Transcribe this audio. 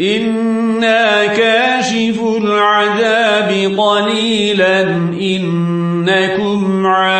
إنا كاشف العذاب قليلا إنكم عائدون